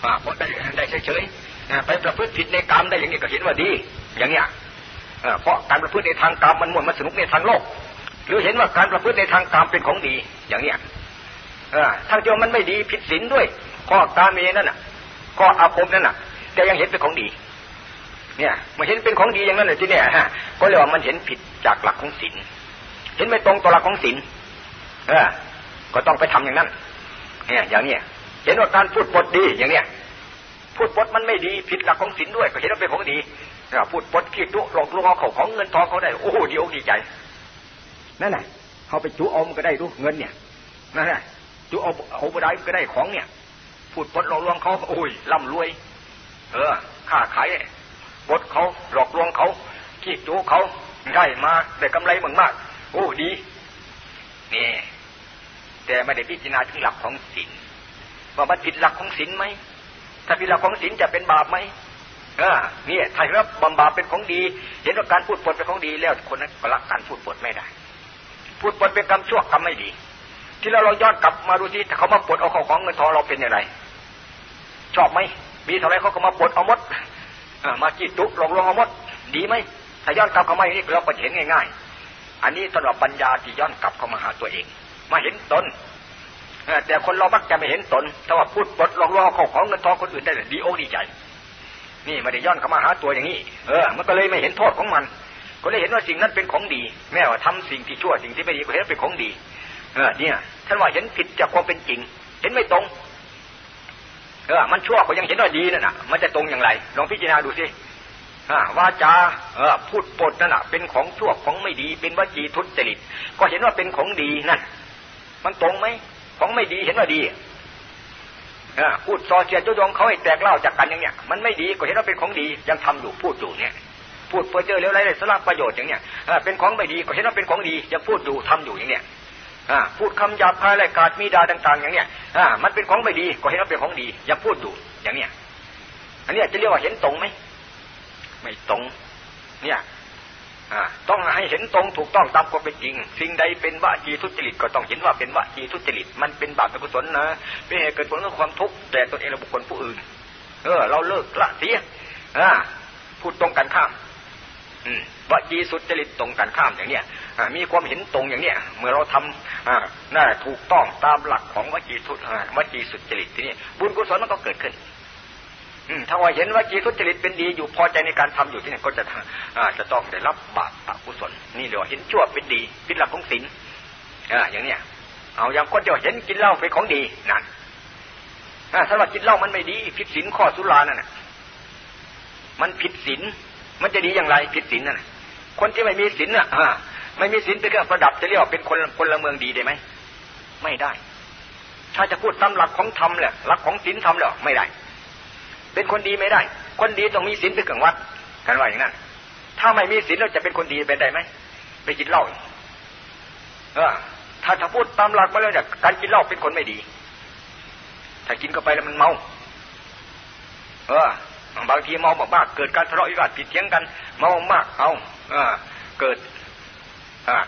เพราะได้ได้เฉยๆไปประพฤติผิดในกรรมได้อย่างนี้ก็เห็นว่าดี อย่างเนี้ยเพราะการประพฤติในทางกรรมมันม่วนมันสนุกในทางโลก หรือเห็นว่าการประพฤติในทางกรรมเป็นของดี อย่างเนี้ยทางโยมมันไม่ดีผิดศีลด้วยข้อกาเมนั่นน่ะข้ออาภมนั่นน่ะ แต่ยังเห็นเป็นของดี เนี่ยมันเห็นเป็นของดีอย่างนั้นเลยที่เนี่ยฮะก็เรียกว่ามันเห็นผิดจากหลักของศีลเห็นไม่ตรงต่อหลักของศีลเออ ก็ต้องไปทำอย่างนั้นเนี่ยอย่างเนี้ย เห็นว่าการพูดปดดีอย่างเนี้ยพูดปดมันไม่ดีผิดหลักของศีลด้วย ก็เห็นว่าเป็นของดีพูดปดขี้ตุหลอกลวงเอาเขาของเงินทองเขาได้โอ้โหดีอกดีใจนั่นแหละเขาไปจุเอามันก็ได้ดูเงินเนี่ยนั่นแหละจุเอาเอาไปได้ก็ได้ของเนี่ย พูดปดหลอกลวงเขาโอ้ยร่ำรวย เออค้าขายปดเขาหลอกลวงเขาขี้จุเขาได้มาได้กำไรมากมากโอ้ดีนี่แต่ไม่ได้พิจารณาถึงหลักของศีล ว่ามันผิดหลักของศีลไหมถ้าผิดหลักของศีลจะเป็นบาปไหมเออนี่ถ้าเห็นว่าบำบาปเป็นของดี เห็นว่าการพูดปดเป็นของดีแล้วคนนั้นก็รักการพูดปดไม่ได้ พูดปดเป็นกรรมชั่วกรรมไม่ดี ที่เราเราย้อนกลับมาดูที่ถ้าเขามาปดเอาของของเงินทองเราเป็นอย่างไร ชอบไหมมีเท่าไรเขาก็มาปดเอาหมดมาจีตุหลงลงเอาหมดดีไหมถ้าย้อนกลับเข้ามาอย่างนี้เราก็เห็นง่าย ๆ อันนี้สำหรับปัญญาที่ย้อนกลับเข้ามาหาตัวเอง มาเห็นตน แต่คนเรามักจะไม่เห็นตนถ้าว่าพูดปดลองลองเอาของเงินทองคนอื่นได้ดีโอ้ดีใจ นี่ไม่ได้ย้อนเข้ามาหาตัวอย่างนี้ เออ มันก็เลยไม่เห็นโทษของมัน ก็เลยเห็นว่าสิ่งนั้นเป็นของดี แม้ว่าทำสิ่งที่ชั่วสิ่งที่ไม่ดีก็เห็นเป็นของดี เออ เนี่ยท่านว่าเห็นผิดจากความเป็นจริง เห็นไม่ตรง เออ มันชั่วก็ยังเห็นว่าดีนั่นน่ะ มันจะตรงอย่างไร ลองพิจารณาดูสิว่าจาเออพูดปดนั่นน่ะเป็นของชั่วของไม่ดี เป็นวจีทุจริต ก็เห็นว่าเป็นของดีนั่นมันตรงไหม ของไม่ดีเห็นว่าดีพูดซอเสียจุยงเขาให้แตกเล่าจากกันอย่างเนี้ยมันไม่ดีก็เห็นว่าเป็นของดียังทำอยู่พูดอยู่เนี่ย พูดเพื่อเจอเลี้ยวไรเลยสละประโยชน์อย่างเนี้ยเป็นของไม่ดีก็เห็นว่าเป็นของดียังพูดอยู่ทำอยู่อย่างเนี้ยพูดคำหยาบคายไรกาดมีดาต่าง ๆ อย่างเนี้ยมันเป็นของไม่ดีก็เห็นว่าเป็นของดียังพูดอยู่อย่างเนี้ยอันนี้จะเรียกว่าเห็นตรงไหมไม่ตรง เนี่ย ต้องให้เห็นตรงถูกต้องตามความเป็นจริง สิ่งใดเป็นวจีทุจริตก็ต้องเห็นว่าเป็นวจีทุจริต มันเป็นบาปเป็นกุศลนะเป็นเหตุเกิดผลของความทุกข์แต่ตนเองและบุคคลผู้อื่น เออ เราเลิกละเสียพูดตรงกันข้ามอืมวจีสุจริตตรงกันข้ามอย่างเนี้ยมีความเห็นตรงอย่างเนี้ยเมื่อเราทำน่าถูกต้องตามหลักของวจีทุวจีสุจริตทีนี้บุญกุศลมันก็เกิดขึ้น ถ้าว่าเห็นว่าจีทุจริตเป็นดีอยู่พอใจในการทำอยู่ที่นี่ก็จะจะต้องได้รับบาปอกุศลนี่เดี๋ยวเห็นชั่วเป็นดีพิหลักของศีลอ่าอย่างเนี้ยเอาอย่างคนเดียวเห็นกินเหล้าเป็นของดีนั่นถ้าว่ากินเหล้ามันไม่ดีผิดศีลข้อสุรานั่นน่ะมันผิดศีลมันจะดีอย่างไรผิดศีลนั่นคนที่ไม่มีศีลน่ะไม่มีศีลเป็นเครื่องประดับจะเรียกว่าเป็นคนคนละเมืองดีได้ไหมไม่ได้ ถ้าจะพูดตามหลักของธรรมแหละหลักของศีลธรรมแล้วไม่ได้ เป็นคนดีไม่ได้ คนดีต้องมีศีลเป็นเครื่องวัดกันว่าอย่างนั้น ถ้าไม่มีศีลเราจะเป็นคนดีเป็นได้ไหมไปกินเหล้าเออถ้าถ้าพูดตามหลักมาแล้วเนี่ยการกินเหล้าเป็นคนไม่ดี ถ้ากินเข้าไปแล้วมันเมา เออบางทีเมามากๆเกิดการทะเลาะวิวาทผิดเถียงกันเมามากเอาเออเกิด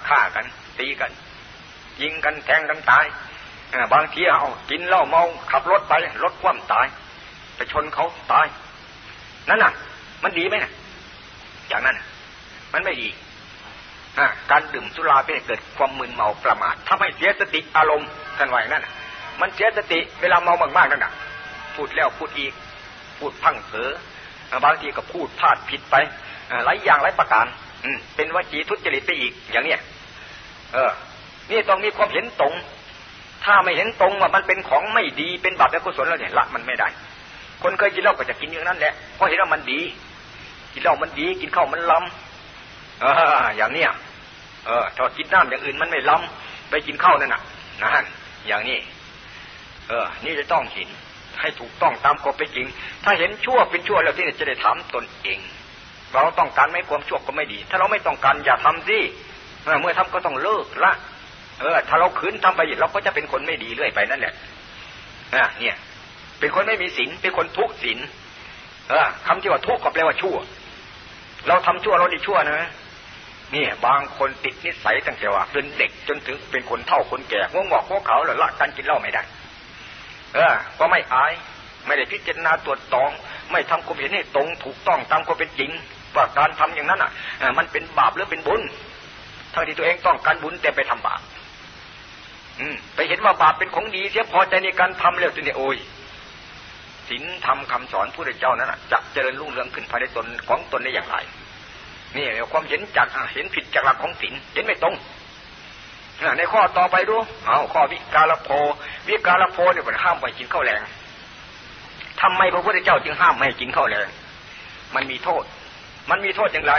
ฆ่ากันตีกัน ยิงกันแทงกันตายบางทีเอากินเหล้าเมาขับรถไปรถคว่ำตาย ไปชนเขาตายนั่นน่ะ มันดีไหมน่ะ อย่างนั้นมันไม่ดีการดื่มสุราเป็นเกิดความมึนเมาประมาททำให้เสียสติอารมณ์กันไว้นั่นมันเสียสติเวลาเมามากๆนั่นน่ะพูดแล้วพูดอีก พูดพังเผลอบางทีก็พูดพลาดผิดไปหลายอย่างหลายประการ อืเป็นวจีทุจริตไปอีกอย่างเนี้ยเออ นี่ต้องมีความเห็นตรง ถ้าไม่เห็นตรงว่ามันเป็นของไม่ดีเป็นบาปและกุศลแล้วเนี่ยละมันไม่ได้ คนเคยกินเหล้าก็จะกินอย่างนั้นแหละเพราะเห็นว่ามันดี กินเหล้ามันดี กินข้าวมันล้ำเอออย่างเนี้ยเออถ้ากินน้ำอย่างอื่นมันไม่ล้ำไปกินข้าวนั่นน่ะนะฮะอย่างนี้ เออ นี่จะต้องเห็นให้ถูกต้องตามกฎเป็นจริง ถ้าเห็นชั่วเป็นชั่วแล้วที่จะได้ถามตนเอง เราต้องการไม่ความชั่วก็ไม่ดี ถ้าเราไม่ต้องการอย่าทำสิเมื่อทำก็ต้องเลิกละ เออ ถ้าเราขืนทำไปเราก็จะเป็นคนไม่ดีเรื่อยไปนั่นแหละนะเนี่ย เป็นคนไม่มีศีลเป็นคนทุศีลเออคำที่ว่าทุก็แปลว่าชั่ว เราทำชั่วเราดีชั่วนะนี่บางคนติดนิสัยตั้งแต่ว่าเป็นเด็กจนถึงเป็นคนเท่าคนแก่งงอกพวเขาหรือละกันกินเหล้าไม่ได้ เออ ก็ไม่อาย ไม่ได้พิจารณาตรวจตอง ไม่ทำความเห็นให้ตรงถูกต้องตามความเป็นจริง ว่าการทำอย่างนั้นอะมันเป็นบาปหรือเป็นบุญทั้งที่ตัวเองต้องการบุญแต่ไปทำบาปอืมไปเห็นว่าบาปเป็นของดีเสียพอใจในการทำแล้วจนเนี่ยโอ้ย ศีลธรรมคาสอนผู้ใดเจ้านั้นจะเจริญรุ่งเรืองขึ้นภายในตนของตนได้อย่างไรนี่ความเห็นจากเห็นผิดจากหลักของศีลเห็นไม่ตรงในข้อต่อไปดูเอาข้อวิกาลโพวิกาลโพเนี่ยมันห้ามไปกินข้าวแรงทำไมพระพุทธเจ้าจึงห้ามไม่ให้กินข้าวแรงมันมีโทษ มันมีโทษอย่างไร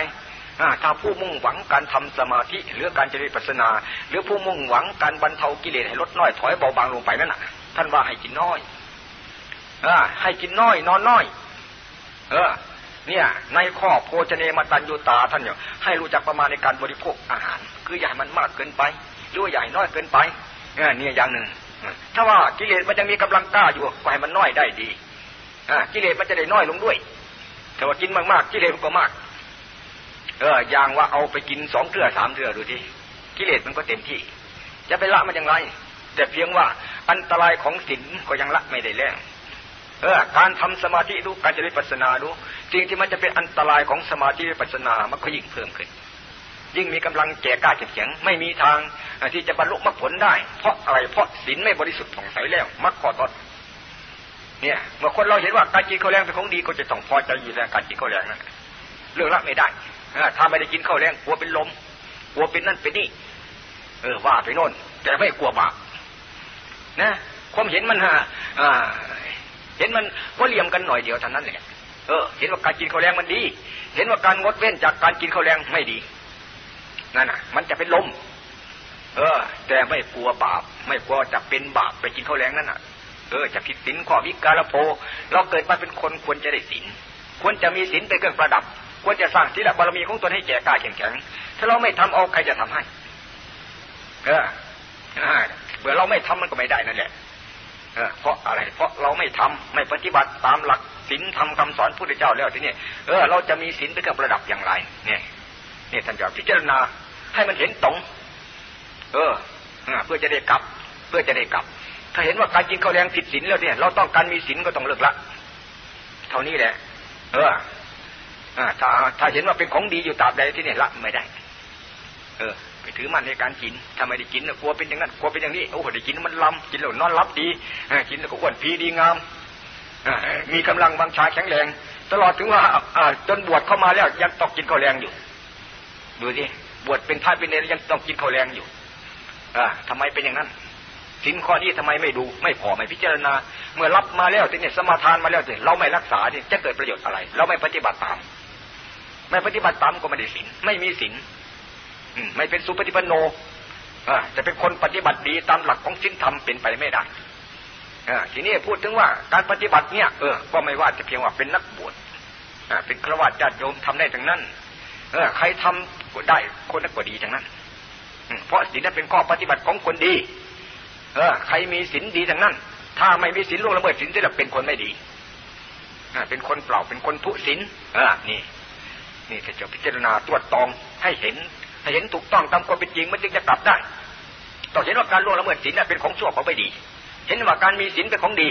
ถ้าผู้มุ่งหวังการทำสมาธิหรือการเจริญปัสนา หรือผู้มุ่งหวังการบรรเทากิเลสให้ลดน้อยถอยเบาบางลงไปนั่นน่ะ ท่านว่าให้กินน้อย เออให้กินน้อย นอนน้อย เออ เนี่ย ในข้อโภชเนมตันยุตาท่านเนี่ยให้รู้จักประมาณในการบริโภคอาหาร คืออย่าให้มันมากเกินไปหรือว่าใหญ่น้อยเกินไปเนี่ยอย่างหนึ่งถ้าว่ากิเลสมันยังมีกำลังกล้าอยู่ก็ให้มันน้อยได้ดีอกิเลสมันจะได้น้อยลงด้วย แต่ว่ากินมากๆกิเลสมันก็มาก เอออย่างว่าเอาไปกินสองเทื่อสามเทื่อดูที่กิเลสมันก็เต็มที่ จะไปละมันอย่างไร แต่เพียงว่าอันตรายของศีลก็ยังละไม่ได้แรง เออการทำสมาธิดูการเจริญปัสนาดูสิ่งที่มันจะเป็นอันตรายของสมาธิปัสนามันก็ยิ่งเพิ่มขึ้น ยิ่งมีกำลังแก่กล้าเข็มแข็งไม่มีทางที่จะบรรลุมรรคผลได้ เพราะอะไรเพราะศีลไม่บริสุทธิ์ผ่องใสแล้วมรรคข้อตอนเนี่ยเมื่อคนเราเห็นว่าการกินข้าวแรงเป็นของดีก็จะต้องพอใจอยู่แล้วการกินข้าวแรงนั้นเรื่องละไม่ได้ถ้าไม่ได้กินข้าวแรงกลัวเป็นลมกลัวเป็นนั่นเป็นนี่เออว่าไปโน่นแต่ไม่กลัวบาปนะความเห็นมันฮะ เห็นมันก็เหลี่ยมกันหน่อยเดียวเท่านั้นแหละเออ เห็นว่าการกินข้าวแรงมันดี เห็นว่าการงดเว้นจากการกินข้าวแรงไม่ดีนั่นน่ะ มันจะเป็นลม เออ แต่ไม่กลัวบาป ไม่กลัวจะเป็นบาปไปกินข้าวแรงนั่นน่ะ เออ จะผิดศีลข้อวิกาลโพเราเกิดมาเป็นคนควรจะได้ศีลควรจะมีศีลเป็นเครื่องประดับ ควรจะสร้างศีลบารมีของตนให้แก่กล้าแข็งแข็งถ้าเราไม่ทำเอาใครจะทำให้ เออเมื่อเราไม่ทำมันก็ไม่ได้นั่นแหละ เออเพราะอะไร เพราะเราไม่ทำไม่ปฏิบัติตามหลักศีลทำคำสอนพุทธเจ้าแล้วทีนี้เออเราจะมีศีลเป็นเครื่องประดับอย่างไร เนี่ยเนี่ยท่านจะพิจารณาให้มันเห็นตรง เออเพื่อจะได้กลับ เพื่อจะได้กลับ ถ้าเห็นว่าการกินข้าวแรงผิดศีลแล้วเนี่ย เราต้องการมีศีลก็ต้องเลิกละ เท่านี้แหละ เออถ้าถ้าเห็นว่าเป็นของดีอยู่ตราบใดที่เนี่ยละไม่ได้ เออ ไปถือมันในการกินถ้าไมได้กินกลัวเป็นอย่างนั้นกลัวเป็นอย่างนี้โอ้โหได้กินมันลำกินแล้วนอนรับดีกินแล้วก็อ้วนพีดีงามมีกำลังบังชาแข็งแรง ตลอดถึงว่าจนบวชเข้ามาแล้วยังต้องกินข้าวแรงอยู่ ดูสิบวชเป็นพระเป็นเนรยังต้องกินข้าวแรงอยู่อ่าทำไมเป็นอย่างนั้นสินข้อนี้ทำไมไม่ดู ไม่พอไม่พิจารณา เมื่อรับมาแล้วเนี่ยสมาทานมาแล้วเนี่ยเราไม่รักษาเนี่ยจะเกิดประโยชน์อะไร เราไม่ปฏิบัติตาม ไม่ปฏิบัติตามก็ไม่ได้สินไม่มีสิน ไม่เป็นสุปฏิปันโนจะเป็นคนปฏิบัติดีตามหลักของสินธรรมเป็นไปไม่ได้ทีนี้พูดถึงว่าการปฏิบัติเนี่ยเออก็ไม่ว่าจะเพียงว่าเป็นนักบวชเป็นฆราวาสญาติโยมทำได้ทั้งนั้น เออ ใครทำก็ได้คนนั้นก็ดีทั้งนั้นเพราะสิ่งนั้นเป็นข้อปฏิบัติของคนดี เออ ใครมีศีลดีทั้งนั้น ถ้าไม่มีศีลล่วงละเมิดศีลจะเป็นคนไม่ดีเป็นคนเปล่าเป็นคนทุศีลอ่านี่ นี่จะพิจารณาตรวจตองให้เห็น ให้เห็นถูกต้องตามความเป็นจริงมันจึงจะกลับได้ต้องเห็นว่าการล่วงละเมิดศีลเป็นของชั่วของไม่ดี เห็นว่าการมีศีลเป็นของดี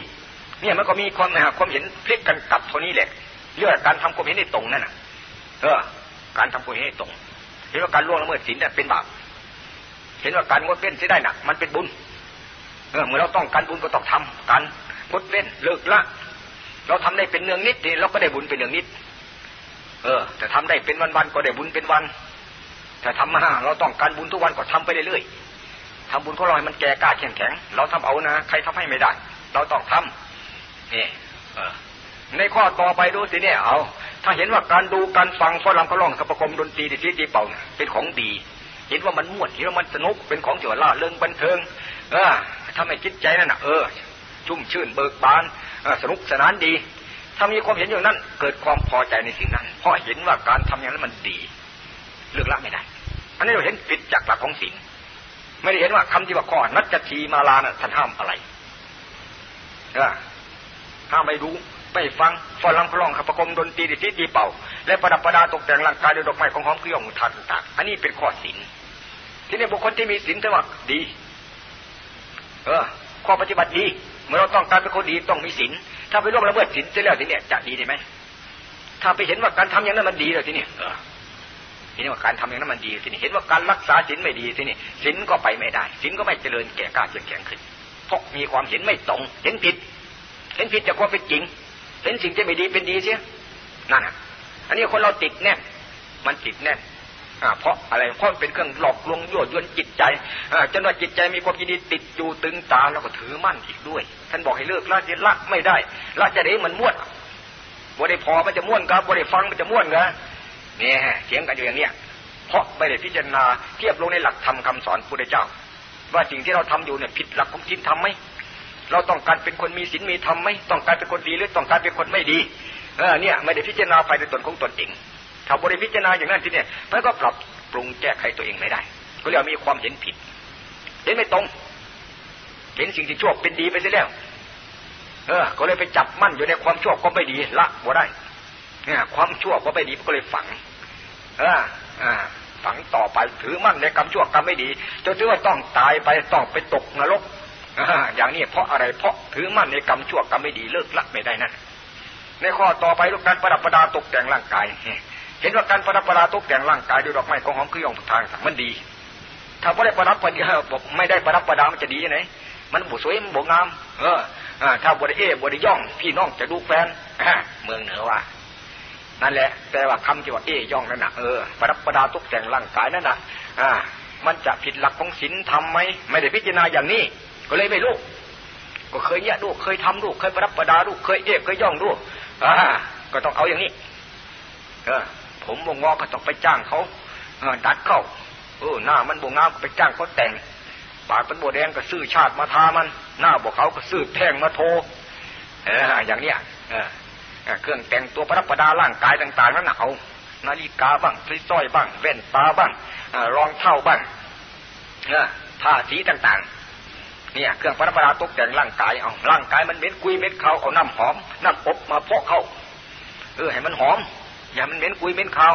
เนี่ยมันก็มีความความเห็นพลิกกันกลับเท่านี้แหละเรื่องการทำความเห็นให้ตรงนั่นน่ะ เออ การทำความเห็นให้ตรง เห็นว่าการล่วงละเมิดศีลเป็นบาป เห็นว่าการงดเว้นใช้ได้น่ะมันเป็นบุญ เออเมื่อเราต้องการบุญก็ต้องทำกันงดเว้นเลิกละ เราทำได้เป็นเนืองนิดเราก็ได้บุญเป็นเนืองนิด เออ แต่ทำได้เป็นวันๆก็ได้บุญเป็นวัน แต่ทำมาเราต้องการบุญทุกวันก็ทำไปเรื่อยๆทำบุญของเราให้มันแก่กล้าแข็งแข็ง เราทำเอานะ ใครทำให้ไม่ได้ เราต้องทำนี่เออในข้อต่อไปดูสิเนี่ยเอาถ้าเห็นว่าการดูการฟังฝรั่งเขาร้องกับประกรมดนตรีที่ตีเป่าเป็นของดี เห็นว่ามันม่วนเห็นว่ามันสนุกเป็นของเจียวล่าเริงบันเทิง เออทำให้จิตใจนั่นน่ะเออ ชุ่มชื่นเบิกบานสนุกสนานดี ถ้ามีความเห็นอย่างนั้น เกิดความพอใจในสิ่งนั้น เพราะเห็นว่าการทำอย่างนั้นมันดี เลือกละไม่ได้ อันนี้เราเห็นผิดจากหลักของศีลไม่ได้เห็นว่าคำที่ว่าข้อนัจจคีตมาลานะท่านห้ามอะไรห้ามไม่ดูไม่ฟังฟ้อนรำร้องขับประโคมดนตรีดีดสีตีเป่า และประดับประดาตกแต่งร่างกายด้วยดอกไม้ของหอมเครื่องลูบทาต่างๆอันนี้เป็นข้อศีลที่นี่บุคคลที่มีศีลถือว่าดี เออ ข้อปฏิบัติดี เมื่อเราต้องการเป็นคนดีต้องมีศีลถ้าไปล่วงละเมิดศีลเสียแล้วทีเนี้ยจะดีได้ไหมถ้าไปเห็นว่าการทำอย่างนั้นมันดีเลยทีเนี้เออ ทีนี้ว่าการทำอย่างนั้นมันดีทีนี้เห็นว่าการรักษาศีลไม่ดีทีนี้ศีลก็ไปไม่ได้ศีลก็ไม่เจริญแก่กล้าเจียงแข็งขึ้นเพราะมีความเห็นไม่ตรง เห็นผิด เห็นผิดจากความเป็นจริง เห็นสิ่งที่ไม่ดีเป็นดีเสียนั่นอะอันนี้คนเราติดแน่มันติดแน่เพราะอะไรเพราะเป็นเครื่องหลอกลวงยั่วยวนจิตใจจนว่าจิตใจมีความยินดีติดอยู่ตึงตาแล้วก็ถือมั่นอีกด้วย ท่านบอกให้เลิกละจะละไม่ได้ละจะได้มันม้วนบ่ได้พอมันจะม้วนครับบ่ได้ฟังมันจะม้วนกัน เนี่ยเถียงกันอยู่อย่างเนี้ยเพราะไม่ได้พิจารณาเทียบลงในหลักธรรมคาสอนพุทธเจ้า ว่าสิ่งที่เราทำอยู่เนี่ยผิดหลักของศีลธรรมไหมเราต้องการเป็นคนมีศีลมีธรรมไหมต้องการเป็นคนดีหรือต้องการเป็นคนไม่ดีเออเนี่ยไม่ได้พิจารณาไปในตนของตนเองถ้าบริพิจารณาอย่างนั้นทีเนี่ยมันก็ปรับปรุงแก้ไขตัวเองไม่ได้ ก็เรียกมีความเห็นผิดเห็นไม่ตรง เห็นสิ่งที่ชั่วเป็นดีไปเสียแล้ว เออ ก็เลยไปจับมั่นอยู่ในความชั่วก็ไม่ดีละบ่ได้ ความชั่วก็ไม่ดีก็เลยฝังเอออ่าฝังต่อไปถือมั่นในกรรมชั่วกรรมไม่ดีจนถึงว่าต้องตายไปต้องไปตกนรกอย่างนี้เพราะอะไรเพราะถือมั่นในกรรมชั่วกรรมไม่ดีเลิกละไม่ได้นั่นในข้อต่อไปลูกการประดับประดาตกแต่งร่างกายเห็นว่าการประดับประดาตกแต่งร่างกายด้วยดอกไม้ของหอมครื่องทางมันดี ถ้าไม่ได้ประดับประดาไม่ได้ประดับประดามันจะดียังไงมันบุสวยมันบุงาม เออถ้าบริเอบริย่องพี่น้องจะดูแฟนเมืองเหนือว่า นั่นแหละแต่ว่าคำที่ว่าเอย่องนั่นนะเออประดับประดาตกแต่งร่างกายนั่นนะอ่า มันจะผิดหลักของศีลทำไหมไม่ได้พิจารณาอย่างนี้ ก็เลยไม่รู้ก็เคยเนี่ยดูเคยทำดูเคยประดับประดาดูเคยเอบเคยย่องดูอ่าก็ต้องเอาอย่างนี้ เออ ผมบงงอก็ต้องไปจ้างเขาดัดเข้าเออหน้ามันบงงามก็ไปจ้างเขาแต่งปากเป็นโบแดงก็ซื้อชาติมาทามัน หน้าบอกเขาก็ซื้อแท่งมาโทเอออย่างเนี้ยเออ เครื่องแต่งตัวประดับประดาร่างกายต่างๆนั้นเอานาฬิกาบ้างสร้อยบ้างแว่นตาบ้างรองเท้าบ้างเอผ้าสีต่างๆ เนี่ย เครื่องประดับประดาตกแต่งร่างกายเอาร่างกายมันเม็ดกุยเม็ดเขาเอาน้ำหอมน้ำอบมาพกเขาเออให้มันหอมอย่ามันเหม็นกุยเหม็นขาว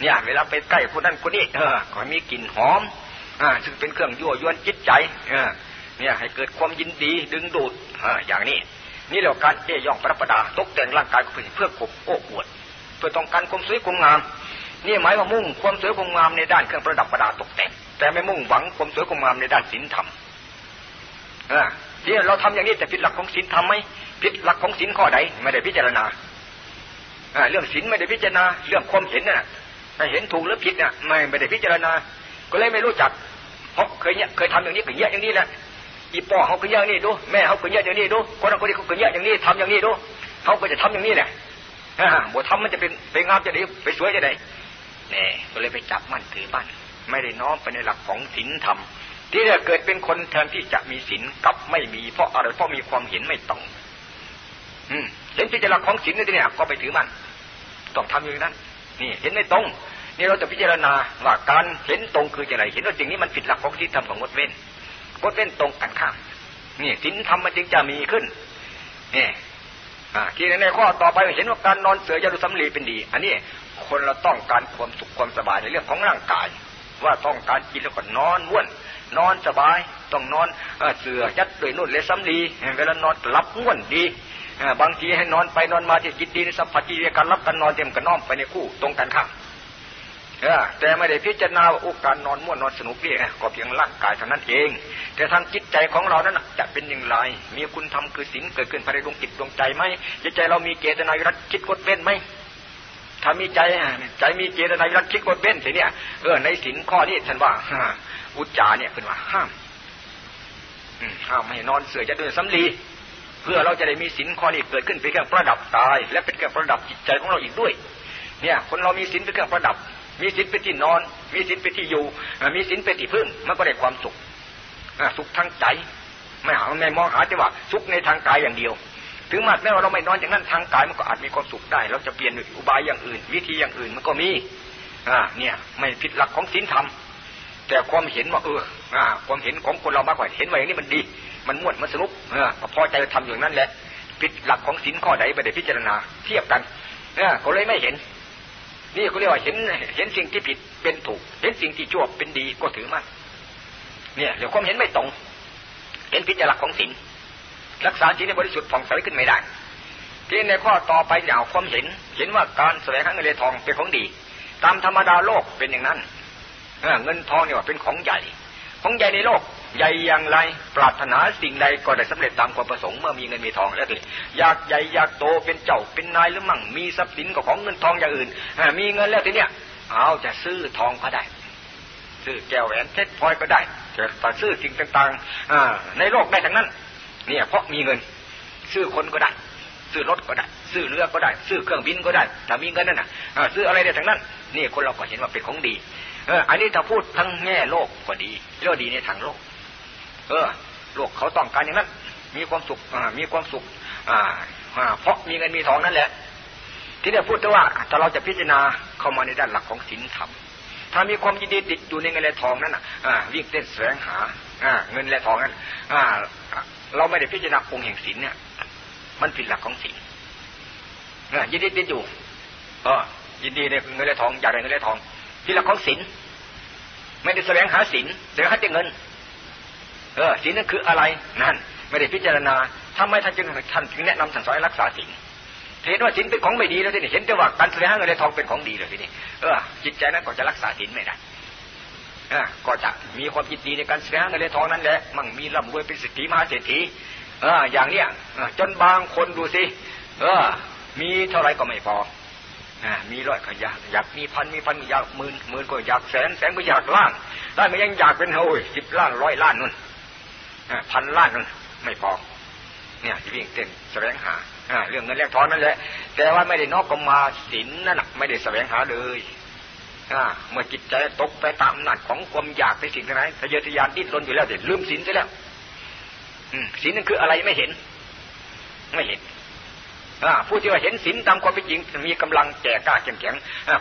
เนี่ย เวลาไปใกล้คนนั้นคนนี้เออขอมีกลิ่นหอมอ่าซึ่งเป็นเครื่องยั่วยวนจิตใจ เออเนี่ย ให้เกิดความยินดีดึงดูดอ่าอย่างนี้ นี่เรียกการเอย่องประประดา ตกแต่งร่างกายเพื่อขบโอ้อวด เพื่อต้องการความสวยความงาม นี่หมายว่ามุ่งความสวยความงามในด้านเครื่องประดับประดาตกแต่ง แต่ไม่มุ่งหวังความสวยความงามในด้านศีลธรรมอ่าที่เราทำอย่างนี้แต่ผิดหลักของศีลธรรมไหมผิดหลักของศีลข้อใดไม่ได้พิจารณาเรื่องศีลไม่ได้พิจารณา เรื่องความเห็นน่ะเห็นถูกหรือผิดน่ะไม่ไม่ได้พิจารณา ก็เลยไม่รู้จักเพราะเคยเนี่ยเคยทำอย่างนี้ก็เยอะอย่างนี้แหละ อีป่อเขาก็เยอะอย่างนี้ดูแม่เขาก็เยอะอย่างนี้ดูคนนั้นคนนี้เขาก็เยอะอย่างนี้ทำอย่างนี้ดูเขาก็จะทำอย่างนี้แหละบททำมันจะเป็นเป็นงามจะไดีไปสวยจะได้เนี่ยก็เลยไปจับมั่นถือมั่นไม่ได้น้อมไปในหลักของศีลธรรม ที่จะเกิดเป็นคนแทนที่จะมีศีลกับไม่มีเพราะอะไรเพราะมีความเห็นไม่ตรงอืมเห็นที่จะหลักของศีลนี่เนี่ยก็ไปถือมั่นต้องทำอย่างนั้น นี่เห็นไม่ตรง นี่เราจะพิจารณาว่าการเห็นตรงคืออะไรเห็นว่าสิ่งนี้มันผิดหลักของศีลธรรมของงดเว้น งดเว้นตรงกันข้ามนี่ศีลธรรมมันจึงจะมีขึ้นนี่ที่ในข้อต่อไปเห็นว่าการนอนเสือยาดุสำลีเป็นดี อันนี้คนเราต้องการความสุขความสบายในเรื่องของร่างกาย ว่าต้องการกินแล้วก็นอนว่นนอนสบายต้องนอนเสือยัดด้วยนุ่นเลยสำลีเวลานอนหลับง่วนดีบางทีให้นอนไปนอนมาที่จิตดีในสัมผัสที่การรับกันนอนเต็มกันน้อมไปในคู่ตรงกันข้าม แต่ไม่ได้พิจารณาว่าโอ้การนอนม่วนนอนสนุกนี่ก็เพียงร่างกายเท่านั้นเอง แต่ทางจิตใจของเรานั้นจะเป็นอย่างไร มีคุณธรรมคือสิ่งเกิดขึ้นภายในดวงจิตดวงใจไหมจิตใจเรามีเจตนารักคิดกดเว้นไหมถ้ามีใจใจมีเจตนารักคิดกดเว้นทีเนี้ยเออในสินข้อนี้ท่านว่าอุจจาเนี่ยเป็นว่าห้ามห้ามให้นอนเสือจะด้วยสำลีเพื่อเราจะได้มีสินข้อนี้เกิดขึ้นเป็นเครื่องประดับตาย และเป็นเครื่องประดับจิตใจของเราอีกด้วย เนี่ย คนเรามีสินเป็นเครื่องประดับ มีสินเป็นที่นอน มีสินเป็นที่อยู่ มีสินเป็นที่พึ่ง มันก็ได้ความสุขสุขทางใจ ไม่หาไม่มองหาจะว่าสุขในทางกายอย่างเดียว ถึงแม้ว่าเราไม่นอนอย่างนั้นทางกายมันก็อาจมีความสุขได้ เราจะเปลี่ยนอุบายอย่างอื่น วิธีอย่างอื่นมันก็มีอ่าเนี่ย ไม่ผิดหลักของศีลธรรมแต่ความเห็นว่าเอออ่า ความเห็นของคนเรามากกว่าเห็นว่าอย่างนี้มันดี มันม่วนมันสนุกเออพอใจทำอย่างนั้นแหละผิดหลักของศีลข้อใดไปได้พิจารณาเทียบกันเออเขาเลยไม่เห็น นี่เขาเรียกว่าเห็นเห็นสิ่งที่ผิดเป็นถูก เห็นสิ่งที่ชั่วเป็นดีก็ถือมั่นเนี่ยเดี๋ยวความเห็นไม่ตรง เห็นพิจารณาของศีลรักษาศีลในบริสุทธิ์ผ่องใสขึ้นไม่ได้ที่ในข้อต่อไปเนี่ยความเห็น เห็นว่าการแสวงหาเงินทองเป็นของดี ตามธรรมดาโลกเป็นอย่างนั้นเงินทองเนี่ยเป็นของใหญ่ ของใหญ่ในโลก ใหญ่อย่างไร ปรารถนาสิ่งใดก็ได้สำเร็จตามความประสงค์เมื่อมีเงินมีทองแล้วทีอยากใหญ่อยากโตเป็นเจ้าเป็นนายหรือมั่งมีทรัพย์สินก็ของเงินทองอย่างอื่นมีเงินแล้วทีเนี้ยเอาจะซื้อทองก็ได้ ซื้อแก้วแหวนเพชรพลอยก็ได้จะซื้อสิ่งต่างๆในโลกได้ทั้งนั้น เนี่ยเพราะมีเงิน ซื้อคนก็ได้ ซื้อรถก็ได้ ซื้อเรือก็ได้ ซื้อเครื่องบินก็ได้ถ้ามีเงินนั่นน่ะซื้ออะไรได้ทั้งนั้นนี่คนเราก็เห็นว่าเป็นของดีเอออันนี้ถ้าพูดทั้งแง่โลกก็ดีเรื่องดีในทางโลก เออโลกเขาต้องการอย่างนั้น มีความสุขมีความสุข อ่าเพราะมีเงินมีทองนั่นแหละ ที่ได้พูดแต่ว่าถ้าเราจะพิจารณาเข้ามาในด้านหลักของศีลธรรมถ้ามีความยินดีติดอยู่ในเงินและทองนั้นอ่าวิ่งเต้นแสวงหาอ่าเงินและทองนั้นอ่าเราไม่ได้พิจารณาองค์แห่งศีลเนี่ย มันผิดหลักของศีลยินดีติดอยู่เออยินดีในเงินและทองอยากได้เงินและทองที่หลักของศีลไม่ได้แสวงหาศีลแสวงหาแต่เงิน เออศีลนั่นคืออะไรนั่น ไม่ได้พิจารณาทำไมท่านจึงท่านจึงแนะนำสั่งสอนรักษาศีลเห็นว่าศีลเป็นของไม่ดีแล้วทีนี้เห็นแต่ว่าการแสวงหาเงินทองเป็นของดีเลยทีนี้เออจิตใจนั้นก็จะรักษาศีลไม่ได้อ่าก็จะมีความยินดีในการแสวงหาเงินทองนั้นแหละมั่งมีร่ำรวยเป็นสิทธิมหาเศรษฐีเอออย่างเนี้ยจนบางคนดูสิเออ มีเท่าไรก็ไม่พอมีร้อยก็อยากอยากมีพันมีพันอยากหมื่นหมื่นก็อยากแสนแสนก็อยากล้านล้านมันยังอยากเป็นโอ้ยสิบล้านร้อยล้านนู่น พันล้านนู่นไม่พอเนี่ยที่วิ่งเต้นแสวงหาเรื่องเงินเรื่องทองนั่นแหละแต่ว่าไม่ได้นอกกมาสินนั่นไม่ได้แสวงหาเลยเมื่อจิตใจตกไปตามนัดของความอยากในสิ่งนั้นทะเยอทะยานดิ้นรนอยู่แล้วเดี๋ยวลืมสินไปแล้วสินนั่นคืออะไรไม่เห็น ไม่เห็นผู้ที่ว่าเห็นศีลตามความเป็นจริงมีกำลังแก่กล้าเข้มแข็ง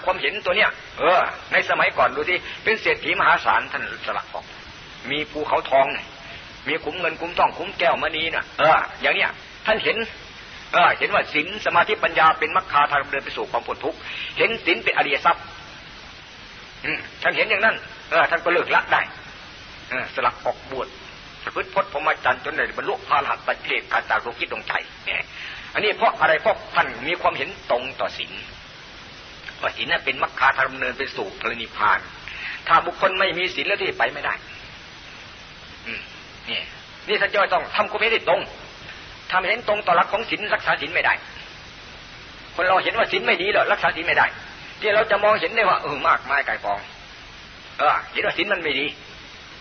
ความเห็นตัวเนี้ยเออ ในสมัยก่อนดูที่เป็นเศรษฐีมหาศาลท่านสลักออกมีภูเขาทอง มีคุ้มเงินคุ้มทองคุ้มแก้วมณีนะเอออย่างเนี้ยท่านเห็นเออเห็นว่าศีลสมาธิปัญญาเป็นมรรคาทางเดินไปสู่ความพ้นทุกข์เห็นศีลเป็นอริยทรัพย์ท่านเห็นอย่างนั้นเออท่านก็เลิกละได้เออสลักออกบวชพฤติพจน์พรหมจรรย์จนได้บรรลุพาหัตปัจเจกการจากดวงคิดดวงใจเนี่ยอันนี้เพราะอะไรเพราะท่านมีความเห็นตรงต่อศีลว่าศีลนั้นเป็นมรรคาทางดำเนินไปสู่พระนิพพาน ถ้าบุคคลไม่มีศีลแล้วที่ไปไม่ได้ นี่นี่ท่านจะต้องทำความเห็นตรงทำเห็นตรงต่อหลักของศีลรักษาศีลไม่ได้ คนเราเห็นว่าศีลไม่ดีหรอรักษาศีลไม่ได้ ที่เราจะมองเห็นได้ว่าเออมากมายไก่ปอง เออเห็นว่าศีลมันไม่ดี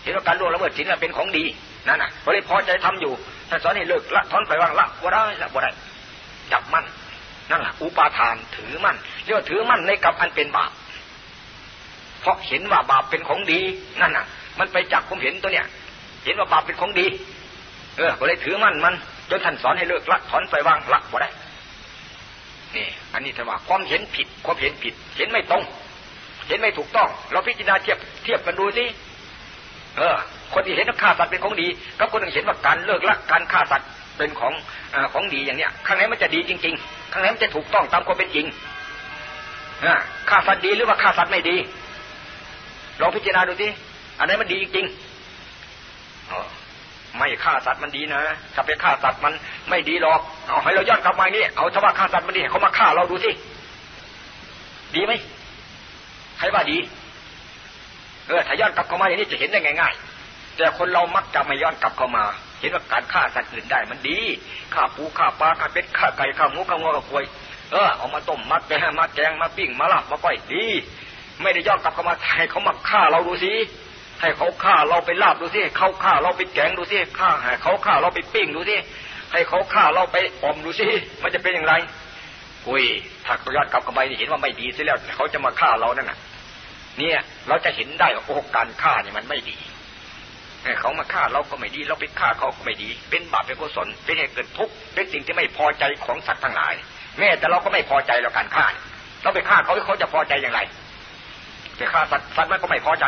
เห็นว่าการล่วงละเมิดศีลเป็นของดีนั่นน่ะก็เลยพอใจทำอยู่ท่านสอนให้เลิกละทอนไปว่างละบ่ได้ละบ่ได้จับมั่นนั่นแหละอุปาทานถือมั่นเรียกว่าถือมั่นในกับอันเป็นบาปเพราะเห็นว่าบาปเป็นของดีนั่นน่ะ มันไปจับผมเห็นตัวเนี้ย เห็นว่าบาปเป็นของดี เออก็เลยถือมั่นมันจนท่านสอนให้เลิกละถอนไปวางละบ่ได้นี่อันนี้ถือว่าความเห็นผิดความเห็นผิด เห็นไม่ตรง เห็นไม่ถูกต้อง เราพิจารณาเทียบเทียบกันดูสิเออ คนที่เห็นว่าฆ่าสัตว์เป็นของดีกับคนหนึ่เห็นว่าการเลิกละการฆ่าสัตว์เป็นของอของดีอย่างเนี้ยข้างไหนมันจะดีจริง ๆ ข้างไหนมันจะถูกต้องตามความเป็นจริงฆ่าสัตว์ดีหรือว่าฆ่าสัตว์ไม่ดีลองพิจารณาดูสิอันไหนมันดีจริงๆ ไม่ฆ่าสัตว์มันดีนะถ้าไปฆ่าสัตว์มันไม่ดีหรอก เอาให้เราย้อนกลับมานี่เอาถ้าว่าฆ่าสัตว์มันดีเขามาฆ่าเราดูสิดีไหมใครว่าดี เออถ้าย้อนกลับเข้ามาอย่างนี้จะเห็นได้ง่ายๆแต่คนเรามักจะไม่ย้อนกลับเข้ามา เห็นว่าการฆ่าสัตว์อื่นได้มันดีฆ่าปูฆ่าปลาฆ่าเป็ดฆ่าไก่ฆ่าหมูฆ่างัวฆ่าควยเออเอามาต้มมาแกงมาแกงมาปิ้งมาลาบมาก้อยดี ไม่ได้ย่อนกลับเข้ามาให้เขามาฆ่าเราดูสิ ให้เขาฆ่าเราไปลาบดูสิเขาฆ่าเราไปแกงดูสิฆ่าให้เขาฆ่าเราไปปิ้งดูสิให้เขาฆ่าเราไปอมดูสิมันจะเป็นอย่างไรอุ้ยถ้าเขาย้อนกลับเข้าไปเห็นว่าไม่ดีเสียแล้วเขาจะมาฆ่าเรานั่นน่ะ เนี่ย เราจะเห็นได้ว่าโอ้การฆ่าเนี่ยมันไม่ดีเขามาฆ่าเราก็ไม่ดี เราไปฆ่าเขาก็ไม่ดี เป็นบาปเป็นกุศลเป็นเหตุเกิดทุกข์เป็นสิ่งที่ไม่พอใจของสัตว์ทั้งหลาย แม้แต่เราก็ไม่พอใจเราการฆ่าเราไปฆ่าเขาเขาจะพอใจอย่างไรไปฆ่าสัตว์สัตว์มันก็ไม่พอใจ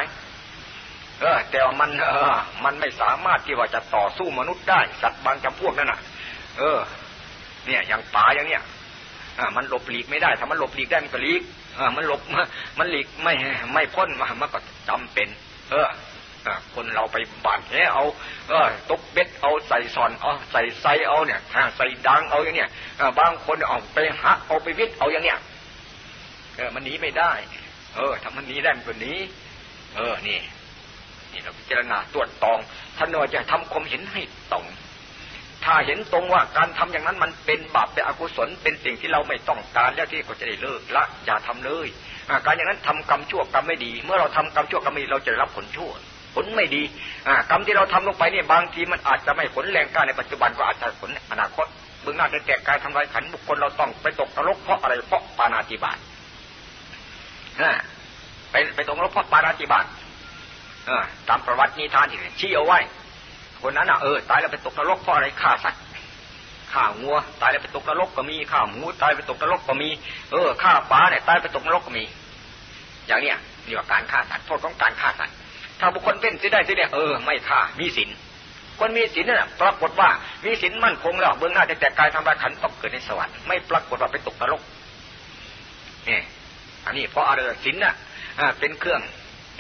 เออแต่มันเออ มันไม่สามารถที่ว่าจะต่อสู้มนุษย์ได้สัตว์บางจำพวกนั่นน่ะ เออ เนี่ยอย่างป่าอย่างเนี้ยอ่ามันหลบหลีกไม่ได้ ถ้ามันหลบหลีกได้มันก็หลีกอ่ามันหลบมันหลีกไม่ไม่พ้นมันก็จำเป็น เออคนเราไปบานแหเอาเออตกเบ็ดเอาใส่ซอนเอาใส่ไซเอาเนี่ยใส่ดังเอาอย่างเนี้ยบางคนเอาไปหักเอาไปวิทเอาอย่างเนี้ยเออมันหนีไม่ได้ เออทำมันหนีได้มันก็หนีเออนี่ นี่เราพิจารณาตรวจตองท่านว่าจะทำความเห็นให้ตรงถ้าเห็นตรงว่าการทำอย่างนั้นมันเป็นบาปเป็นอกุศลเป็นสิ่งที่เราไม่ต้องการแล้วที่ก็จะได้เลิกละอย่าทำเลยการอย่างนั้นทำกรรมชั่วกรรมไม่ดี เมื่อเราทำกรรมชั่วกรรมไม่ดีเราจะรับผลชั่ว ผลไม่ดีกรรมที่เราทำลงไปเนี่ยบางทีมันอาจจะไม่ผลแรงกล้าในปัจจุบันก็อาจจะผลอนาคตเบื้องหน้าจะแตกกายทำลายขันบุคคลเราต้องไปตกนรกเพราะอะไรเพราะปานาติบาตไปไปตกนรกเพราะปานาติบาต ตามประวัตินิทานที่ชี้เอาไว้ คนนั้นอะเออตายแล้วไปตกนรกเพราะอะไรฆ่าสัตว์ฆ่างัว ตายแล้วไปตกนรกก็มีฆ่าหมูตายไปตกนรกก็มี เออฆ่าปลาเนี่ยตายไปตกนรกก็มี อย่างเนี้ยเรียกว่าการฆ่าสัตว์โทษของการฆ่าสัตว์ถ้าบุคคลเป็นสิได้สิเนี่ยเออไม่ฆ่ามีศีลคนมีศีลเนี่ยปรากฏว่ามีศีลมั่นคงแล้วเบื้องหน้าจะแต่กายทำลายขันต้องเกิดในสวรรค์ไม่ปรากฏว่าไปตกนรกนี่อันนี้เพราะอะไรศีลน่ะเป็นเครื่อง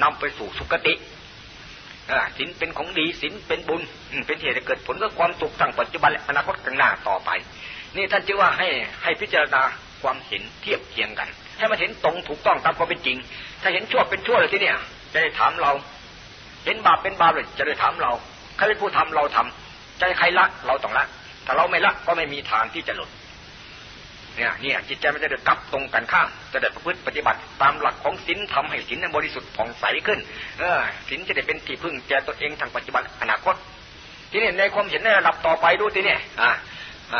นำไปสู่สุคติ ศีลเป็นของดีศีลเป็นบุญเป็นเหตุเกิดผลก็ความสุขทั้งปัจจุบันและอนาคตข้างหน้าต่อไป นี่ท่านจึงว่าให้ให้พิจารณาความเห็นเทียบเคียงกัน ให้มันเห็นตรงถูกต้องตามความเป็นจริง ถ้าเห็นชั่วเป็นชั่วเลยที่เนี้ยจะได้ถามเรา เห็นบาปเป็นบาปเลยจะได้ถามเราใครเป็นผู้ทำเราทำใจใครละเราต้องละถ้าเราไม่ละก็ไม่มีทางที่จะหลุด เนี่ยเนี่ยจิตใจมันจะเดินกลับตรงกันข้ามจะได้ประพฤติปฏิบัติตามหลักของศีลทำให้ศีลนั้นบริสุทธิ์ผ่องใสขึ้น เออศีลจะได้เป็นที่พึ่งแก่ตัวเองทางปัจจุบันอนาคต ทีนี้ในความเห็นในระดับต่อไปดูทีนี้อ่า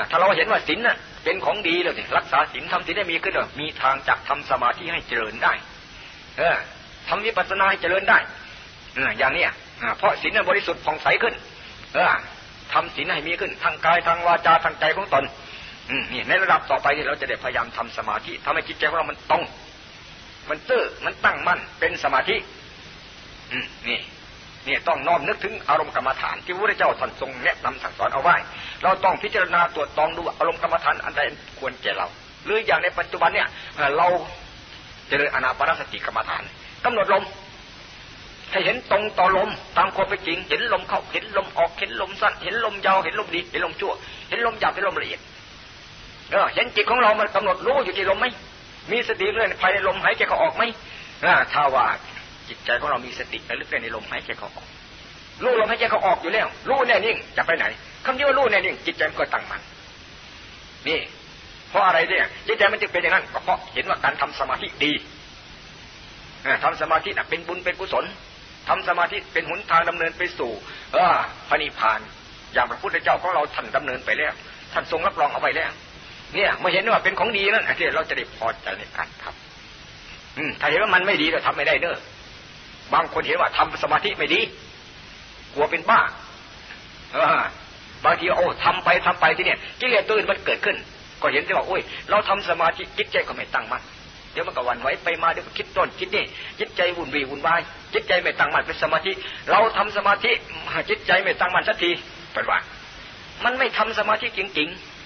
ถ้าเราเห็นว่าศีลน่ะเป็นของดีแล้วนี่รักษาศีลทำศีลได้มีขึ้นเลยมีทางจะทำสมาธิให้เจริญได้ เออทำวิปัสสนาให้เจริญได้ออย่างเนี้เพราะศีลนั้นบริสุทธิ์ผ่องใสขึ้น เออทำศีลให้มีขึ้นทางกายทางวาจาทางใจของตน นี่ในระดับต่อไปที่เราจะได้พยายามทำสมาธิทำให้จิตใจของเรามันตรงมันตื้อมันตั้งมั่นเป็นสมาธิ อืนี่นี่ต้องน้อมนึกถึงอารมณ์กรรมฐานที่พระพุทธเจ้าท่านทรงแนะนำสั่งสอนเอาไว้ เราต้องพิจารณาตรวจตองดูอารมณ์กรรมฐานอันใดควรแก่เรา หรืออย่างในปัจจุบันเนี่ยเราเจริญอนาปานสติกรรมฐานกำหนดลมให้เห็นตรงต่อลมตามความเป็นจริง เห็นลมเข้าเห็นลมออกเห็นลมสั้นเห็นลมยาวเห็นลมดีเห็นลมชั่ว เห็นลมหยาบเห็นลมละเอียด เออเห็นจิตของเรามันกำหนดรู้อยู่ที่ลมไหมมีสติเรื่อยภายในลมหายใจเขาออกไหมถ้าว่าจิตใจของเรามีสติระลึกในลมหายใจเขาออกรู้ลมหายใจเขาออกอยู่แล้วรู้แน่นิ่งจะไปไหนคำที่ว่ารู้แน่นิ่งจิตใจมันก็ตั้งมันนี่เพราะอะไรเนี่ยจิตใจมันจึงเป็นอย่างนั้นก็เพราะเห็นว่าการทำสมาธิดีทำสมาธิเป็นบุญเป็นกุศลทำสมาธิเป็นหนทางดำเนินไปสู่ เออพระนิพพาน อย่างพระพุทธเจ้าของเราท่านดำเนินไปแล้ว ท่านทรงรับรองเอาไว้แล้ว เนี่ยเมาเห็นว่าเป็นของดีนั่นที่เราจะได้พอใจในการทำอืมถ้าเห็นว่ามันไม่ดีเราทำไม่ได้เด้อบางคนเห็นว่าทำสมาธิไม่ดี กลัวเป็นบ้าบางทีโอ้ทำไปทำไปที่เนี่ยกิเลสตัวอื่นมันเกิดขึ้น ก็เห็นที่ว่าโอ้ย เราทำสมาธิจิตใจก็ไม่ตั้งมั่นเดี๋ยวมันก็วันไว้ไปมาเดี๋ยวคิดต้นคิดนี่จิตใจวุ่นวี่วุ่นวายจิตใจไม่ตั้งมั่นเป็นสมาธิ เราทำสมาธิจิตใจไม่ตั้งมั่นสักทีเป็นว่ามันไม่ทำสมาธิจริงๆ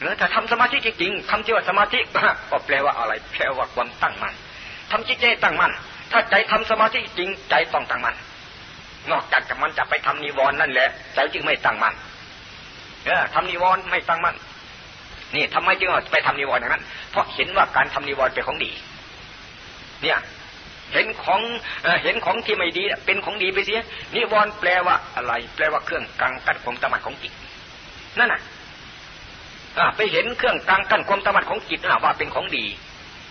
หรือถ้าทำสมาธิจริงๆคำที่ว่าสมาธิก็แปลว่าอะไร แปลว่าความตั้งมั่นทำจิตใจตั้งมั่นถ้าใจทำสมาธิจริงใจต้องตั้งมั่นนอกจากจะมันจะไปทำนิวรณ์นั่นแหละใจจึงไม่ตั้งมั่นเออทำนิวรณ์ไม่ตั้งมั่นนี่ทำไมจึงไปทำนิวรณ์อย่างนั้น เพราะเห็นว่าการทำนิวรณ์เป็นของดี เนี่ย เห็นของเห็นของที่ไม่ดีเป็นของดีไปเสียนิวรณ์แปลว่าอะไร แปลว่าเครื่องกังกัดความตมั่นของจิตนั่นน่ะ ไปเห็นเครื่องกลางกั้นความตมัดของจิตว่าเป็นของดี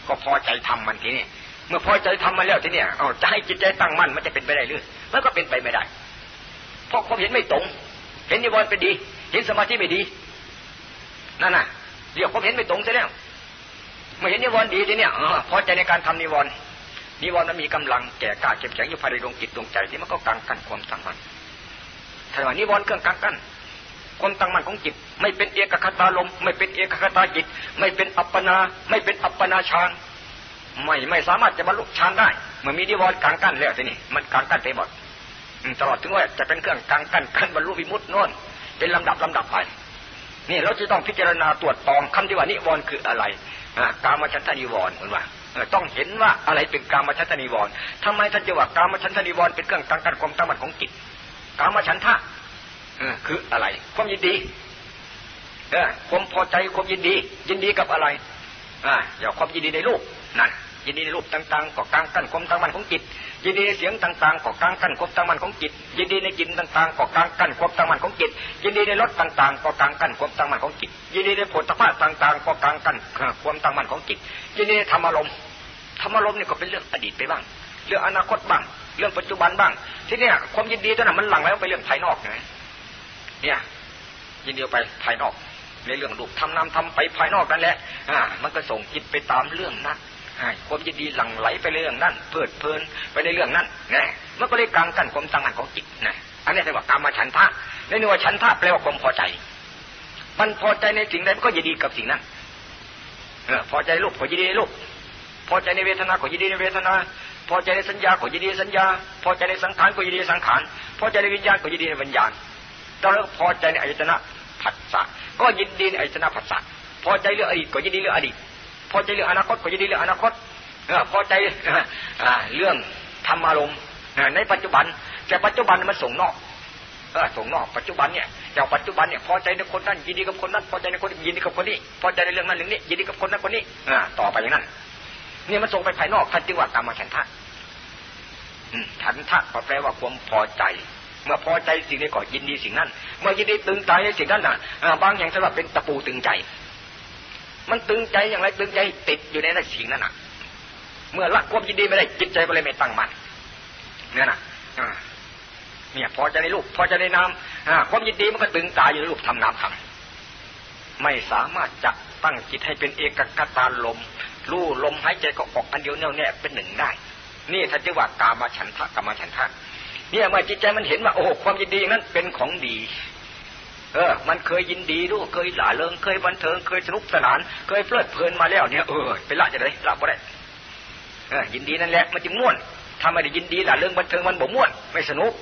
ก็พอใจทำมันทีนี้เมื่อพอใจทำมันแล้วทีนี้เอาจะให้จิตใจตั้งมั่นมันจะเป็นไปได้หรือมันก็เป็นไปไม่ได้ เพราะความเห็นไม่ตรง เห็นนิวรณ์เป็นดี เห็นสมาธิไม่ดีนั่นน่ะเดี๋ยวความเห็นไม่ตรงซะแล้วเมื่อเห็นนิวรณ์ดีทีนี้พอใจในการทำนิวรณ์นิวรณ์มันมีกำลังแก่กาเจ็บแข็งอยู่ภายในดวงจิตดวงใจที่มันก็กลางกั้นความตั้งมั่นถ้าว่านิวรณ์เครื่องกลางกั้น ความตั้งมั่นของจิต ไม่เป็นเอกคตาลม ไม่เป็นเอกคตาจิต ไม่เป็นอัปปนา ไม่เป็นอัปปนาฌานไม่ไม่สามารถจะบรรลุฌานได้เมื่อมีนิวรณ์กางกั้นแล้วทีนี้มันกางกั้นไปหมดตลอดถึงว่าจะเป็นเครื่องกางกั้นขั้นบรรลุวิมุตติโน่นเป็นลำดับลำดับไปนี่เราจะต้องพิจารณาตรวจตองคำที่ว่านิวรณ์คืออะไรกามฉันทนิวรณ์เหมือนว่าต้องเห็นว่าอะไรเป็นกามฉันทนิวรณ์ทำไมท่านจะว่ากามฉันทนิวรณ์เป็นเครื่องตั้งกันความตั้งมั่นของจิตกามฉันทะ คืออะไร ความยินดีเออความพอใจความยินดี ยินดีกับอะไร อ่าอย่าความยินดีในรูปนั่นยินดีในรูปต่างๆก็กลางกั้นความตั้งมั่นของจิต ยินดีในเสียงต่างๆก็กลางกั้นความตั้งมั่นของจิต ยินดีในกลิ่นต่างๆก็กลางกั้นความตั้งมั่นของจิต ยินดีในรสต่างๆก็กลางกั้นความตั้งมั่นของจิต ยินดีในผลตภะต่างๆก็กลางกั้นความตั้งมั่นของจิต ยินดีในธรรมอารมณ์ธรรมอารมณ์นี่ก็เป็นเรื่องอดีตไปบ้าง เรื่องอนาคตบ้าง เรื่องปัจจุบันบ้าง ที่เนี้ยความยินดีตัวนั้นมันหลั่งแล้วไปเรื่องภายนอกไง เนี่ยยินเดียวไปภายนอก ในเรื่องรูปทำนำทำไปภายนอกนั่นแหละอ่ามันก็ส่งจิตไปตามเรื่องนั้นความยินดีหลั่งไหลไปเรื่องนั้นเพลิดเพลินไปในเรื่องนั้นนะมันก็เลยกลางกันความตั้งมั่นของจิตนะอันนี้เรียกว่ากรรมฉันทะในนวฉันทะแปลว่าความพอใจ มันพอใจในสิ่งใดมันก็ยินดีกับสิ่งนั้นเอพอใจรูปก็ยินดีในรูปพอใจในเวทนาก็ยินดีในเวทนา พอใจในสัญญาก็ยินดีในสัญญา พอใจในสังขารก็ยินดีในสังขาร พอใจในวิญญาณก็ยินดีในวิญญาณ แล้วพอใจในอายตนะผัสสะก็ยินดีในอายตนะผัสสะพอใจเรื่องอดีตก็ยินดีเรื่องอดีต พอใจเรื่องอนาคตก็ยินดีเรื่องอนาคตพอใจเรื่องธรรมารมณ์ในปัจจุบันแต่ปัจจุบันมันส่งนอกส่งนอกปัจจุบันเนี่ยจากปัจจุบันเนี่ยพอใจในคนนั้นยินดีกับคนนั้นพอใจในคนยินดีกับคนนี้ พอใจในเรื่องนั้นเรื่องนี้ยินดีกับคนนั้นคนนี้ต่อไปอย่างนั้นนี่มันส่งไปภายนอกท่านจึงว่ากรรมฉันทะฉันทะก็แปลว่าความพอใจ เมื่อพอใจสิ่งนี้ก็ยินดีสิ่งนั้น เมื่อยินดีตึงใจในสิ่งนั้นน่ะบางอย่างสำหรับเป็นตะปูตึงใจ มันตึงใจอย่างไรตึงใจติดอยู่ในสิ่งนั้นน่ะ เมื่อละความยินดีไม่ได้จิตใจก็เลยไม่ตั้งมั่นเนี่ยนะเนี่ยพอจะในรูปพอจะในนามความยินดีมันก็ตึงตาอยู่ในรูปทำนามทำไม่สามารถจะตั้งจิตให้เป็นเอกกตาลมรู้ลมหายใจก็ออกอันเดียวแน่วแน่เป็นหนึ่งได้ นี่ท่านจะว่ากามาฉันทะกามาฉันทะ เนี่ยเมื่อจิตใจมันเห็นว่าโอ้ความยินดีนั้นเป็นของดี เออ มันเคยยินดีด้วยเคยหล่าเริงเคยบันเทิงเคยสนุกสนาน เคยเพลิดเพลินมาแล้วเนี่ยเออไปละจะได้ละบ่ได้เออยินดีนั่นแหละมันจึงม่วนถ้าไม่ได้ยินดีแต่าเรื่องบันเทิงมันบ่ม่วน ไม่สนุก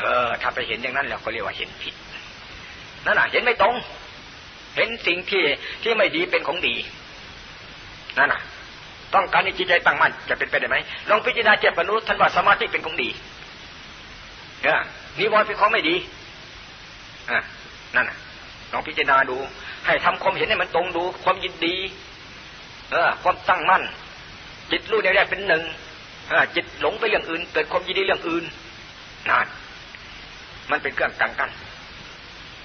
เออ ถ้าไปเห็นอย่างนั้นแล้วก็เรียกว่าเห็นผิดนั่นน่ะ เห็นไม่ตรง เห็นสิ่งที่ที่ไม่ดีเป็นของดีนั่นน่ะ ต้องการให้จิตใจตั้งมั่นจะเป็นไปได้ไหมลองพิจารณาเจ็บบรรลุท่านว่าสมาธิเป็นของดี เนี่ยนิวรณ์เป็นของไม่ดีอ่านั่นนะลองพิจารณาดู ให้ทำความเห็นให้มันตรงดู ความยินดี เออ ความตั้งมั่น จิตรู้แนแรกเป็นหนึ่งจิตหลงไปเรื่องอื่น เกิดความยินดีเรื่องอื่นนั่นมันเป็นเครื่องกังกัน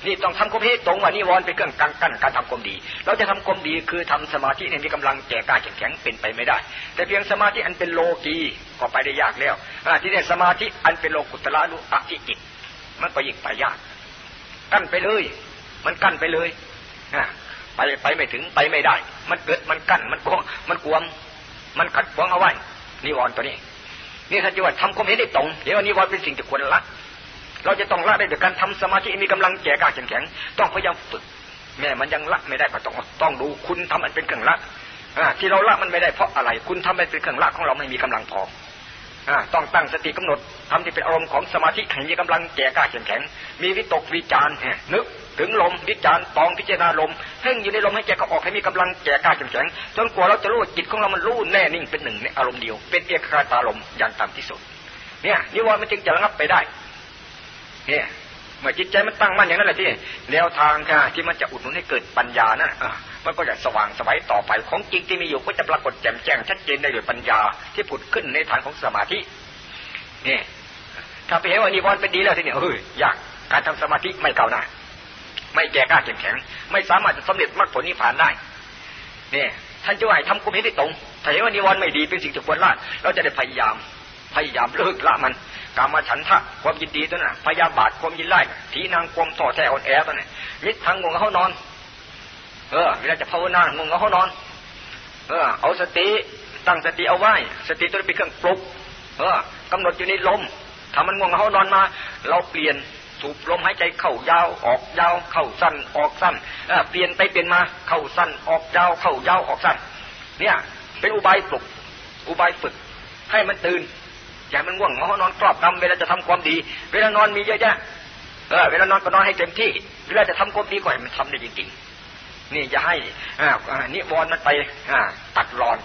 นี่ต้องทำความเห็นตรงว่านิวรณ์เป็นเครื่องกังกันการทำความดี เราจะทำความดีคือทำสมาธิเนี่ยมีกำลังแก่กล้าแข็งแข็งเป็นไปไม่ได้ แต่เพียงสมาธิอันเป็นโลกีก็ไปได้ยากแล้วที่นี่สมาธิอันเป็นโลกุตละลุอธิจิต มันก็ยิ่งไปยาก กั้นไปเลย มันกั้นไปเลยไปไปไม่ถึงไปไม่ได้ มันเกิดมันกั้นมันกวงมันกวม มันขัดขวางเอาไว้นิวรณ์ตัวนี้นี่ถ้าจะว่าทำความเห็นได้ตรงเดี๋ยวนิวรณ์เป็นสิ่งที่ควรละ เราจะต้องละได้โดยการทำสมาธิมีกำลังแก่กล้าแข็งแข็งต้องพยายามฝึก แม่มันยังละไม่ได้ก็ต้องต้องดูคุณทำมันเป็นเครื่องละที่เราละมันไม่ได้เพราะอะไร คุณทำมันเป็นเครื่องละของเราไม่มีกำลังพอต้องตั้งสติกำหนดทำที่เป็นอารมณ์ของสมาธิให้มีกำลังแก่กล้าเข้มแข็งมีวิตกวิจารนึกถึงลมวิจารตองพิจารณาลมเพ่งอยู่ในลมให้แก่ก็ออกให้มีกำลังแก่กล้าเข้มแข็งจนกว่าเราจะรู้จิตของเรามันรู้แน่นิ่งเป็นหนึ่งในอารมณ์เดียว เป็นเอกคาตาลมอย่างต่ำที่สุดเนี่ยนิวรณ์มันจึงจะระงับไปได้ เนี่ยเมื่อจิตใจมันตั้งมั่นอย่างนั้นแหละที่แนวทางค่ะที่มันจะอุดหนุนให้เกิดปัญญานะมันก็จะสว่างสวัยต่อไปของจริงที่มีอยู่ก็จะปรากฏแจ่มแจ้งชัดเจนได้โดยปัญญาที่ผุดขึ้นในทางของสมาธินี่ถ้าไปเห็นว่านิวรณ์เป็นดีแล้วทีนี้เฮ้ยยากการทำสมาธิไม่เก่าหน้าไม่แก่กล้าเข้มแข็ง ไม่สามารถจะสำเร็จมรรคผลนิพพานได้เนี่ยท่านจะให้ทำกุมให้ได้ตรงถ้าเห็นว่านิวรณ์ไม่ดีเป็นสิ่งที่ควรละเราจะได้พยายามพยายามเลิกละมัน กามาฉันทะความยินดีตัวนั้นพยาบาทความยินไล่ทีนางความต่อแท้อ่อนแอตัวนั้นมิตรทางงงเขานอน เออเวลาจะภาวนางงเขานอน เออ เอาสติตั้งสติเอาไว้ สติตัวนี้เป็นเครื่องปลุก เออกำหนดอยู่ในลมถ้ามันงงเขานอนมา เราเปลี่ยนสูบลมหายใจเข้ายาวออกยาวเข้าสั้นออกสั้นเปลี่ยนไปเปลี่ยนมาเข้าสั้นออกยาวเข้ายาวออกสั้นเนี่ย เป็นอุบายปลุก อุบายฝึก ให้มันตื่น อย่ามันง่วงเขานอนกรอบกำเวลาจะทำความดี เวลานอนมีเยอะแยะเออเวลานอนก็นอนให้เต็มที่ เวลาจะทำความดีก็ให้มันทำได้จริงๆนี่จะให้นิวรณ์มันไปตัดรอน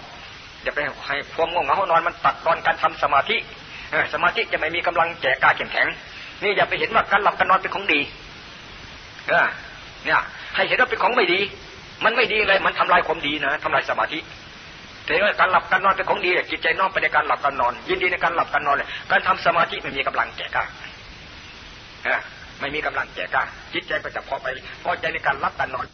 อย่าไปให้พวงง่วงเหงานอนมันตัดรอนการทำสมาธิสมาธิจะไม่มีกำลังแก่กาเข้มแข็ง นี่อย่าไปเห็นว่าการหลับการนอนเป็นของดีเออนี่ย ให้เห็นว่าเป็นของไม่ดี มันไม่ดีเลยมันทำลายความดีนะทำลายสมาธิ แต่ว่าการหลับการนอนเป็นของดีจิตใจน้อมไปในการหลับการนอน ยินดีในการหลับการนอนเลยการทำสมาธิไม่มีกำลังแก่กล้าไม่มีกำลังแก่กล้าจิตใจก็จะพอไปพอใจในการรับการนอน